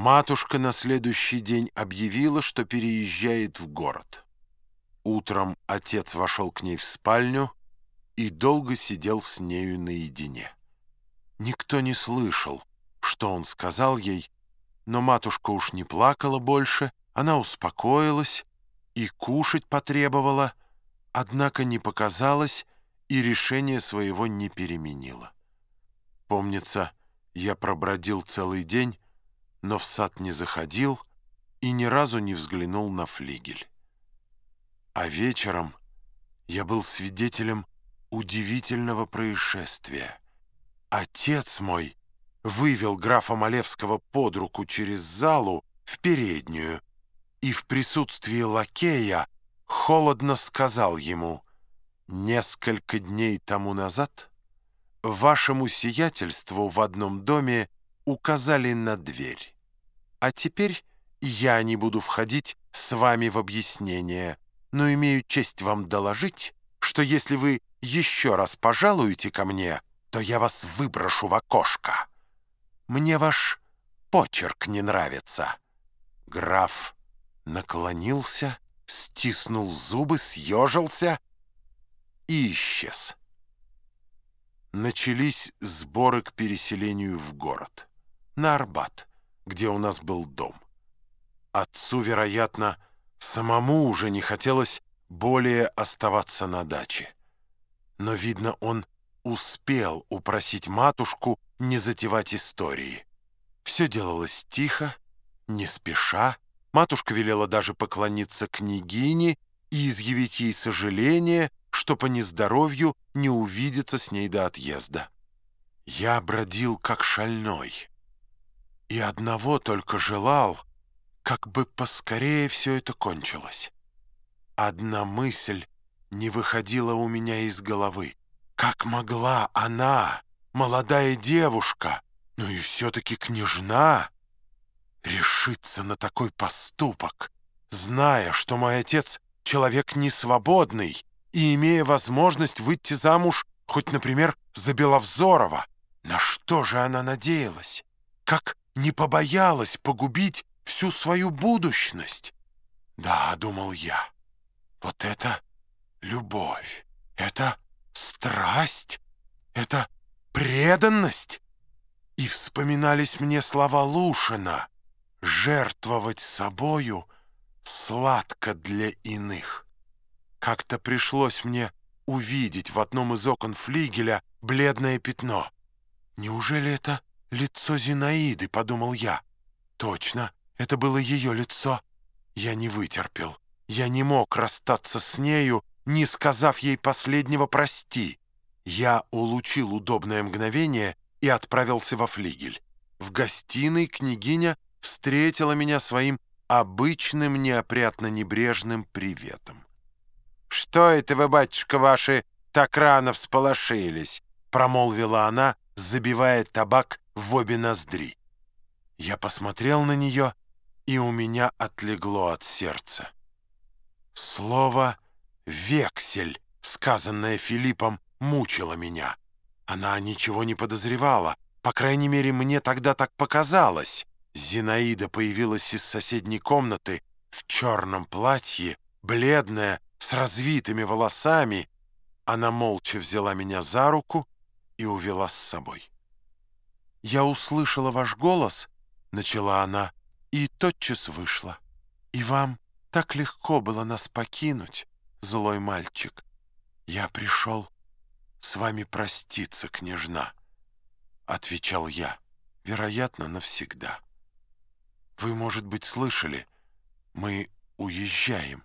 Матушка на следующий день объявила, что переезжает в город. Утром отец вошел к ней в спальню и долго сидел с нею наедине. Никто не слышал, что он сказал ей, но матушка уж не плакала больше, она успокоилась и кушать потребовала, однако не показалось и решение своего не переменила. Помнится, я пробродил целый день, но в сад не заходил и ни разу не взглянул на флигель. А вечером я был свидетелем удивительного происшествия. Отец мой вывел графа Малевского под руку через залу в переднюю и в присутствии лакея холодно сказал ему «Несколько дней тому назад вашему сиятельству в одном доме указали на дверь. А теперь я не буду входить с вами в объяснение, но имею честь вам доложить, что если вы еще раз пожалуете ко мне, то я вас выброшу в окошко. Мне ваш почерк не нравится». Граф наклонился, стиснул зубы, съежился и исчез. Начались сборы к переселению в город на Арбат, где у нас был дом. Отцу, вероятно, самому уже не хотелось более оставаться на даче. Но, видно, он успел упросить матушку не затевать истории. Все делалось тихо, не спеша. Матушка велела даже поклониться княгине и изъявить ей сожаление, что по нездоровью не увидеться с ней до отъезда. Я бродил как шальной и одного только желал, как бы поскорее все это кончилось. Одна мысль не выходила у меня из головы. Как могла она, молодая девушка, ну и все-таки княжна, решиться на такой поступок, зная, что мой отец человек несвободный и имея возможность выйти замуж хоть, например, за Беловзорова? На что же она надеялась? Как не побоялась погубить всю свою будущность. Да, думал я, вот это любовь, это страсть, это преданность. И вспоминались мне слова Лушина «жертвовать собою сладко для иных». Как-то пришлось мне увидеть в одном из окон флигеля бледное пятно. Неужели это «Лицо Зинаиды», — подумал я. Точно, это было ее лицо. Я не вытерпел. Я не мог расстаться с нею, не сказав ей последнего «прости». Я улучил удобное мгновение и отправился во флигель. В гостиной княгиня встретила меня своим обычным неопрятно-небрежным приветом. «Что это вы, батюшка ваши, так рано всполошились?» — промолвила она, забивая табак в обе ноздри. Я посмотрел на нее, и у меня отлегло от сердца. Слово «вексель», сказанное Филиппом, мучило меня. Она ничего не подозревала, по крайней мере, мне тогда так показалось. Зинаида появилась из соседней комнаты в черном платье, бледная, с развитыми волосами. Она молча взяла меня за руку и увела с собой. «Я услышала ваш голос», — начала она, и тотчас вышла. «И вам так легко было нас покинуть, злой мальчик. Я пришел с вами проститься, княжна», — отвечал я, вероятно, навсегда. «Вы, может быть, слышали, мы уезжаем».